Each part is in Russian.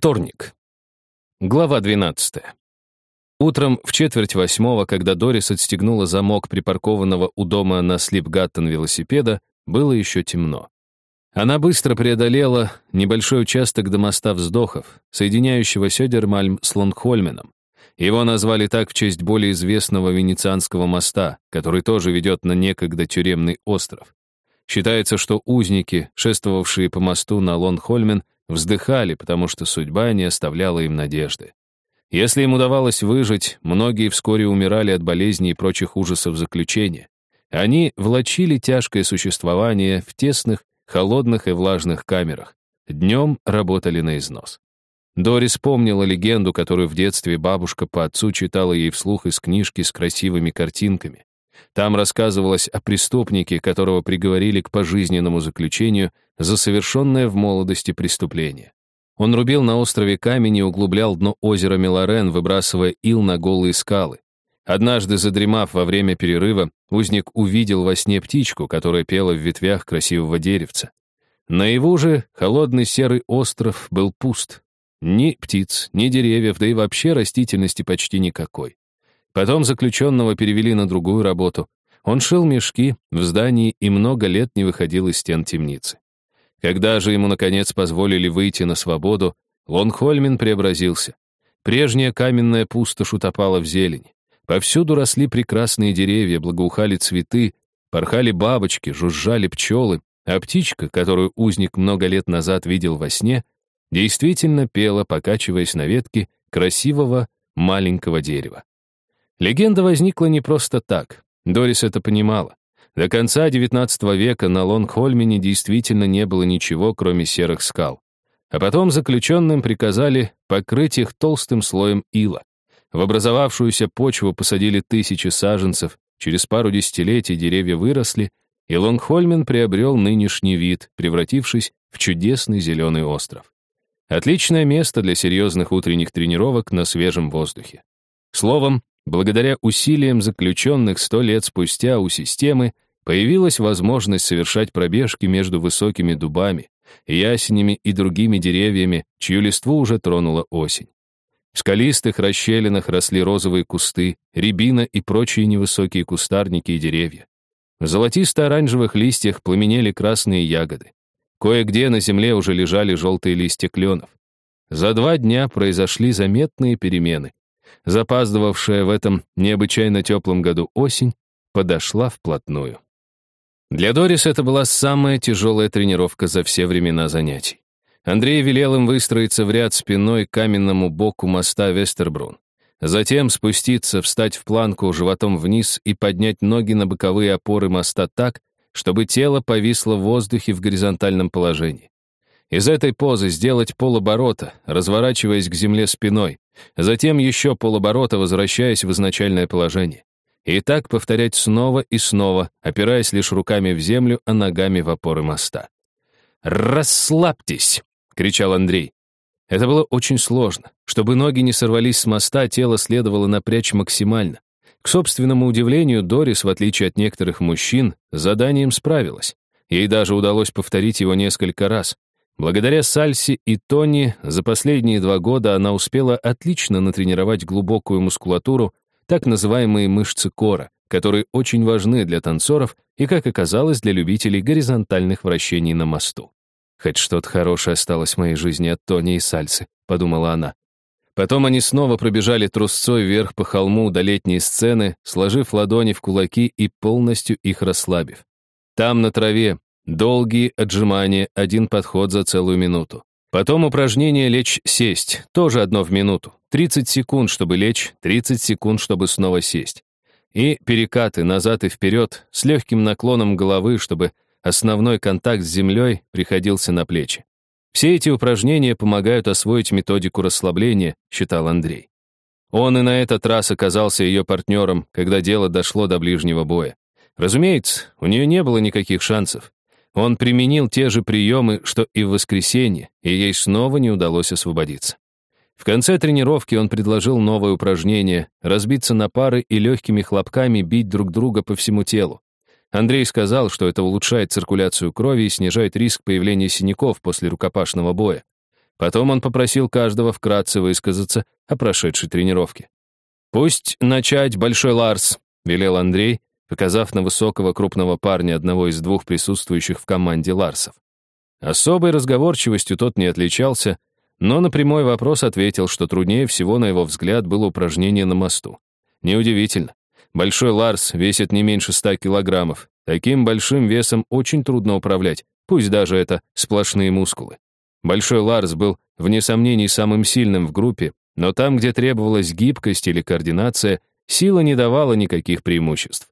Вторник. Глава 12. Утром в четверть восьмого, когда Дорис отстегнула замок припаркованного у дома на Слипгаттон велосипеда, было еще темно. Она быстро преодолела небольшой участок до моста вздохов, соединяющего Сёдермальм с Лонгхольменом. Его назвали так в честь более известного венецианского моста, который тоже ведет на некогда тюремный остров. Считается, что узники, шествовавшие по мосту на Лонгхольмен, вздыхали, потому что судьба не оставляла им надежды. Если им удавалось выжить, многие вскоре умирали от болезней и прочих ужасов заключения. Они влачили тяжкое существование в тесных, холодных и влажных камерах. Днем работали на износ. Дорис помнила легенду, которую в детстве бабушка по отцу читала ей вслух из книжки с красивыми картинками. Там рассказывалось о преступнике, которого приговорили к пожизненному заключению за совершенное в молодости преступление. Он рубил на острове камень и углублял дно озера Мелорен, выбрасывая ил на голые скалы. Однажды, задремав во время перерыва, узник увидел во сне птичку, которая пела в ветвях красивого деревца. Наяву же холодный серый остров был пуст. Ни птиц, ни деревьев, да и вообще растительности почти никакой. Потом заключенного перевели на другую работу. Он шил мешки в здании и много лет не выходил из стен темницы. Когда же ему, наконец, позволили выйти на свободу, Лонгхольмен преобразился. Прежняя каменная пустошь утопала в зелени. Повсюду росли прекрасные деревья, благоухали цветы, порхали бабочки, жужжали пчелы, а птичка, которую узник много лет назад видел во сне, действительно пела, покачиваясь на ветке красивого маленького дерева. Легенда возникла не просто так. Дорис это понимала. До конца XIX века на Лонгхольмене действительно не было ничего, кроме серых скал. А потом заключенным приказали покрыть их толстым слоем ила. В образовавшуюся почву посадили тысячи саженцев, через пару десятилетий деревья выросли, и Лонгхольмен приобрел нынешний вид, превратившись в чудесный зеленый остров. Отличное место для серьезных утренних тренировок на свежем воздухе. Словом, Благодаря усилиям заключенных сто лет спустя у системы появилась возможность совершать пробежки между высокими дубами, ясенями и другими деревьями, чью листву уже тронула осень. В скалистых расщелинах росли розовые кусты, рябина и прочие невысокие кустарники и деревья. В золотисто-оранжевых листьях пламенели красные ягоды. Кое-где на земле уже лежали желтые листья кленов. За два дня произошли заметные перемены запаздывавшая в этом необычайно теплом году осень, подошла вплотную. Для Дорис это была самая тяжелая тренировка за все времена занятий. Андрей велел им выстроиться в ряд спиной к каменному боку моста Вестербрун. Затем спуститься, встать в планку животом вниз и поднять ноги на боковые опоры моста так, чтобы тело повисло в воздухе в горизонтальном положении. Из этой позы сделать полоборота, разворачиваясь к земле спиной, затем еще полоборота, возвращаясь в изначальное положение. И так повторять снова и снова, опираясь лишь руками в землю, а ногами в опоры моста. «Расслабьтесь!» — кричал Андрей. Это было очень сложно. Чтобы ноги не сорвались с моста, тело следовало напрячь максимально. К собственному удивлению, Дорис, в отличие от некоторых мужчин, с заданием справилась. Ей даже удалось повторить его несколько раз. Благодаря Сальси и Тони за последние два года она успела отлично натренировать глубокую мускулатуру, так называемые мышцы кора, которые очень важны для танцоров и, как оказалось, для любителей горизонтальных вращений на мосту. «Хоть что-то хорошее осталось в моей жизни от Тони и Сальсы», — подумала она. Потом они снова пробежали трусцой вверх по холму до летней сцены, сложив ладони в кулаки и полностью их расслабив. Там, на траве, Долгие отжимания, один подход за целую минуту. Потом упражнение лечь-сесть, тоже одно в минуту. 30 секунд, чтобы лечь, 30 секунд, чтобы снова сесть. И перекаты назад и вперед с легким наклоном головы, чтобы основной контакт с землей приходился на плечи. Все эти упражнения помогают освоить методику расслабления, считал Андрей. Он и на этот раз оказался ее партнером, когда дело дошло до ближнего боя. Разумеется, у нее не было никаких шансов. Он применил те же приемы, что и в воскресенье, и ей снова не удалось освободиться. В конце тренировки он предложил новое упражнение — разбиться на пары и легкими хлопками бить друг друга по всему телу. Андрей сказал, что это улучшает циркуляцию крови и снижает риск появления синяков после рукопашного боя. Потом он попросил каждого вкратце высказаться о прошедшей тренировке. «Пусть начать Большой Ларс», — велел Андрей, показав на высокого крупного парня одного из двух присутствующих в команде Ларсов. Особой разговорчивостью тот не отличался, но на прямой вопрос ответил, что труднее всего, на его взгляд, было упражнение на мосту. Неудивительно. Большой Ларс весит не меньше ста килограммов. Таким большим весом очень трудно управлять, пусть даже это сплошные мускулы. Большой Ларс был, вне сомнений, самым сильным в группе, но там, где требовалась гибкость или координация, сила не давала никаких преимуществ.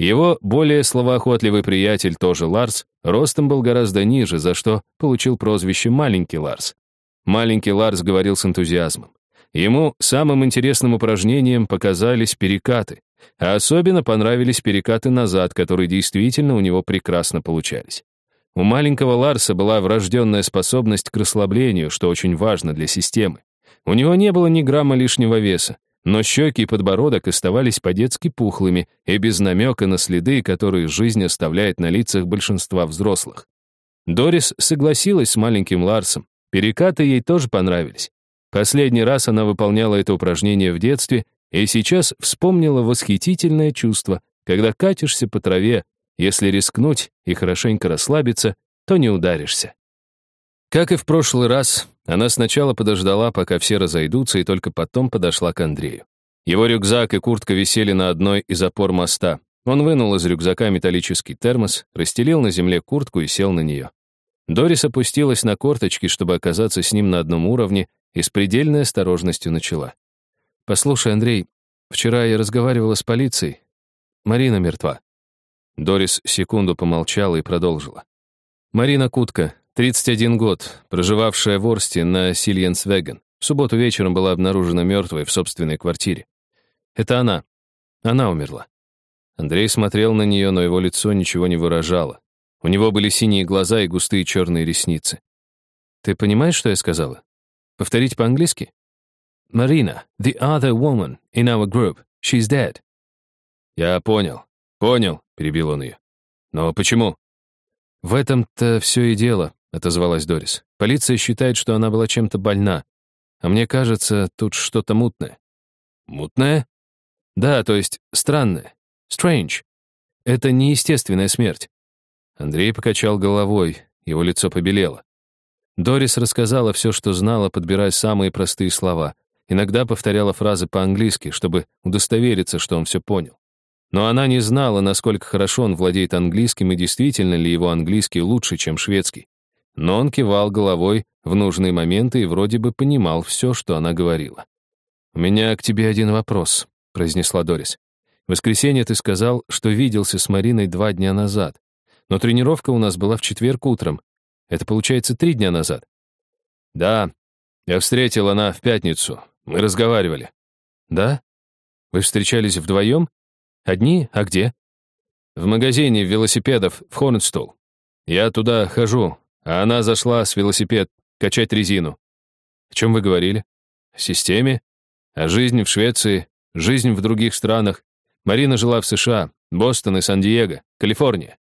Его более словоохотливый приятель, тоже Ларс, ростом был гораздо ниже, за что получил прозвище «Маленький Ларс». Маленький Ларс говорил с энтузиазмом. Ему самым интересным упражнением показались перекаты, а особенно понравились перекаты назад, которые действительно у него прекрасно получались. У маленького Ларса была врожденная способность к расслаблению, что очень важно для системы. У него не было ни грамма лишнего веса, но щеки и подбородок оставались по-детски пухлыми и без намека на следы, которые жизнь оставляет на лицах большинства взрослых. Дорис согласилась с маленьким Ларсом. Перекаты ей тоже понравились. Последний раз она выполняла это упражнение в детстве и сейчас вспомнила восхитительное чувство, когда катишься по траве, если рискнуть и хорошенько расслабиться, то не ударишься. Как и в прошлый раз, она сначала подождала, пока все разойдутся, и только потом подошла к Андрею. Его рюкзак и куртка висели на одной из опор моста. Он вынул из рюкзака металлический термос, расстелил на земле куртку и сел на нее. Дорис опустилась на корточки, чтобы оказаться с ним на одном уровне, и с предельной осторожностью начала. «Послушай, Андрей, вчера я разговаривала с полицией. Марина мертва». Дорис секунду помолчала и продолжила. «Марина Кутка, 31 год, проживавшая в Орсте на Сильенсвеген. В субботу вечером была обнаружена мертвой в собственной квартире. Это она. Она умерла». Андрей смотрел на нее, но его лицо ничего не выражало. У него были синие глаза и густые черные ресницы. «Ты понимаешь, что я сказала? Повторить по-английски?» Marina, the other woman in our group, she's dead». «Я понял, понял», — перебил он ее. «Но почему?» «В этом-то все и дело», — отозвалась Дорис. «Полиция считает, что она была чем-то больна. А мне кажется, тут что-то мутное». «Мутное?» «Да, то есть странное. Strange. Это неестественная смерть». Андрей покачал головой, его лицо побелело. Дорис рассказала все, что знала, подбирая самые простые слова. Иногда повторяла фразы по-английски, чтобы удостовериться, что он все понял. Но она не знала, насколько хорошо он владеет английским и действительно ли его английский лучше, чем шведский. Но он кивал головой в нужные моменты и вроде бы понимал все, что она говорила. «У меня к тебе один вопрос», — произнесла Дорис. «В воскресенье ты сказал, что виделся с Мариной два дня назад. Но тренировка у нас была в четверг утром. Это получается три дня назад». «Да, я встретил она в пятницу, мы разговаривали. Да? Вы встречались вдвоем? Одни? А где? В магазине велосипедов в Хорнстол. Я туда хожу, а она зашла с велосипед качать резину. О чем вы говорили? О системе? О жизни в Швеции, жизнь в других странах. Марина жила в США, Бостон и Сан-Диего, Калифорния.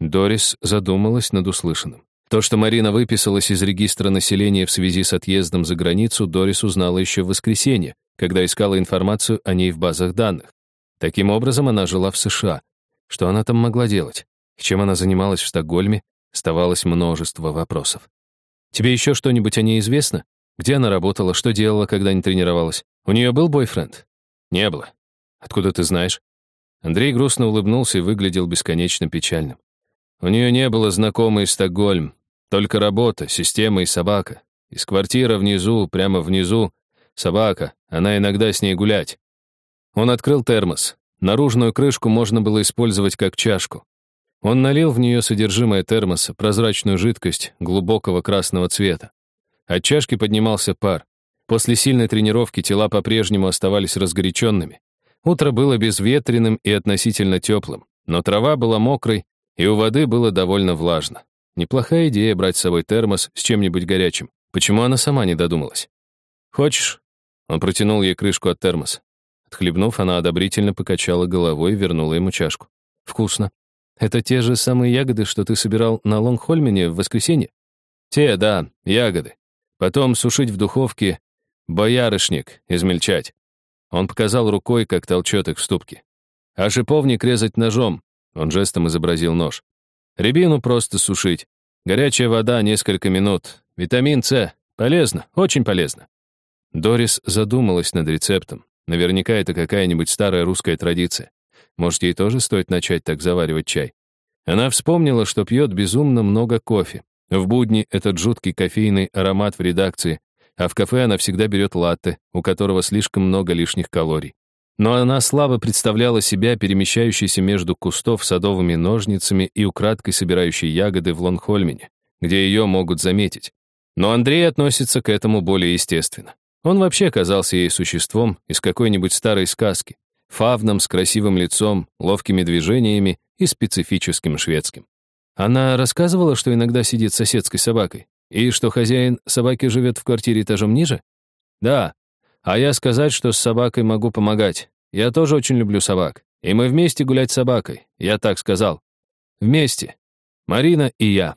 Дорис задумалась над услышанным. То, что Марина выписалась из регистра населения в связи с отъездом за границу, Дорис узнала еще в воскресенье, когда искала информацию о ней в базах данных. Таким образом, она жила в США. Что она там могла делать? Чем она занималась в Стокгольме? Оставалось множество вопросов. «Тебе еще что-нибудь о ней известно? Где она работала, что делала, когда не тренировалась? У нее был бойфренд?» «Не было». «Откуда ты знаешь?» Андрей грустно улыбнулся и выглядел бесконечно печальным. У нее не было знакомой Стокгольм, только работа, система и собака. Из квартиры внизу, прямо внизу, собака. Она иногда с ней гулять. Он открыл термос. Наружную крышку можно было использовать как чашку. Он налил в нее содержимое термоса, прозрачную жидкость глубокого красного цвета. От чашки поднимался пар. После сильной тренировки тела по-прежнему оставались разгоряченными. Утро было безветренным и относительно теплым, но трава была мокрой, и у воды было довольно влажно. Неплохая идея брать с собой термос с чем-нибудь горячим. Почему она сама не додумалась? «Хочешь?» Он протянул ей крышку от термоса. Отхлебнув, она одобрительно покачала головой и вернула ему чашку. «Вкусно. Это те же самые ягоды, что ты собирал на Лонгхольмене в воскресенье?» «Те, да, ягоды. Потом сушить в духовке боярышник, измельчать. Он показал рукой, как толчет их в ступке. А шиповник резать ножом. Он жестом изобразил нож. Рябину просто сушить. Горячая вода несколько минут. Витамин С. Полезно, очень полезно. Дорис задумалась над рецептом. Наверняка это какая-нибудь старая русская традиция. Может, ей тоже стоит начать так заваривать чай? Она вспомнила, что пьет безумно много кофе. В будни этот жуткий кофейный аромат в редакции, а в кафе она всегда берет латте, у которого слишком много лишних калорий. Но она слабо представляла себя перемещающейся между кустов садовыми ножницами и украдкой собирающей ягоды в Лонгхольмене, где ее могут заметить. Но Андрей относится к этому более естественно. Он вообще казался ей существом из какой-нибудь старой сказки, фавном с красивым лицом, ловкими движениями и специфическим шведским. Она рассказывала, что иногда сидит с соседской собакой, и что хозяин собаки живет в квартире этажом ниже? Да. А я сказать, что с собакой могу помогать. Я тоже очень люблю собак. И мы вместе гулять с собакой. Я так сказал. Вместе. Марина и я.